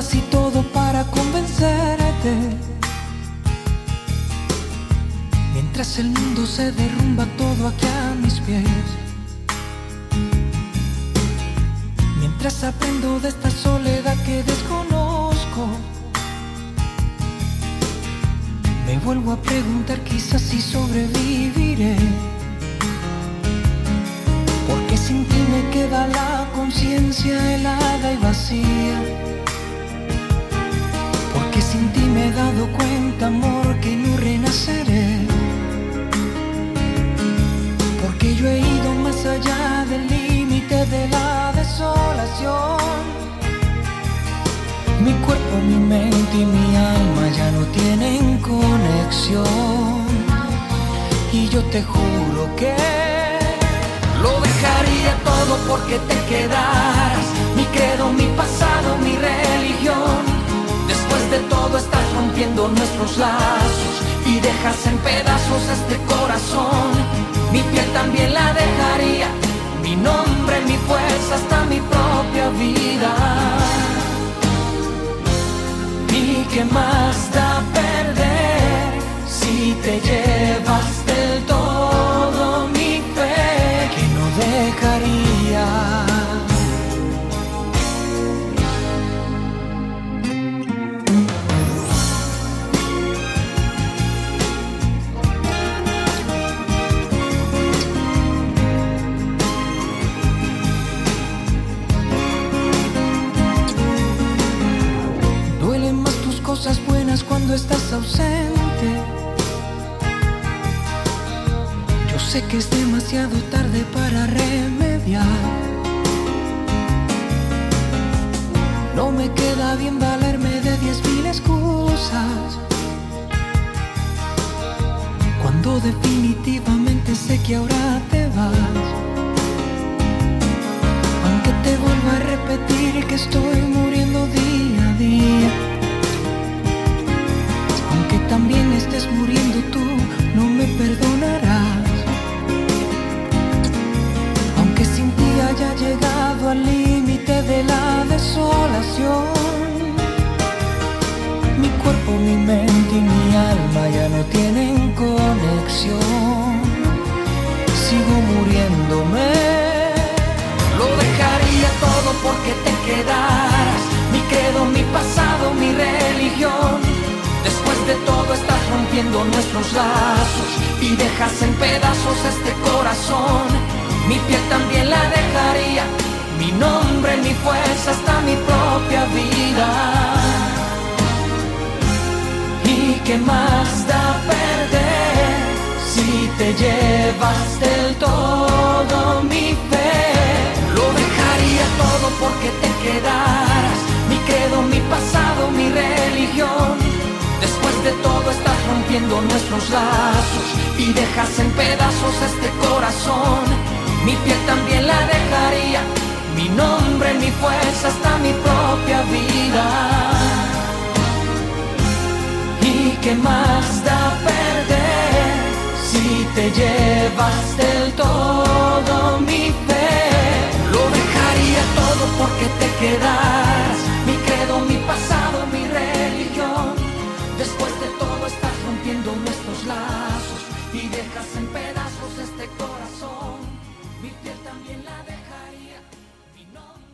palabras y todo para convencerte. Mientras el mundo se derrumba todo aquí a mis pies. Mientras aprendo de esta soledad que desconozco. Me vuelvo a preguntar quizás si sobreviviré. Porque sin ti me queda la conciencia helada y vacía. Dado cuenta, amor, que no renaceré. Porque yo he ido más allá del límite de la desolación. Mi cuerpo, mi mente y mi alma ya no tienen conexión. Y yo te juro que lo dejaría todo porque te quedaras. Lazos y dejas en pedazos este corazón. Mi piel también la dejaría, mi nombre, mi fuerza, hasta mi propia vida. ¿Y qué más da perder cuando estás ausente. Yo sé que es demasiado tarde para remediar. No me queda bien valerme de diez también estés muriendo tú, no me perdonarás. Aunque sin ti haya llegado al límite de la desolación. Mi cuerpo, mi mente y mi alma ya no tienen conexión. Sigo muriéndome. Lo dejaría todo porque te quedaras. Nuestros lazos y dejas en pedazos este corazón. Mi piel también la dejaría. Mi nombre, mi fuerza, hasta mi propia vida. ¿Y qué más da perder si te llevas del todo rompiendo nuestros lazos y dejas en pedazos este corazón. Mi piel también la dejaría. Mi nombre, mi fuerza, hasta mi propia vida. ¿Y qué más da perder si te llevas del todo mi fe? tengas en pedazos este corazón, mi piel también la dejaría. Mi nombre...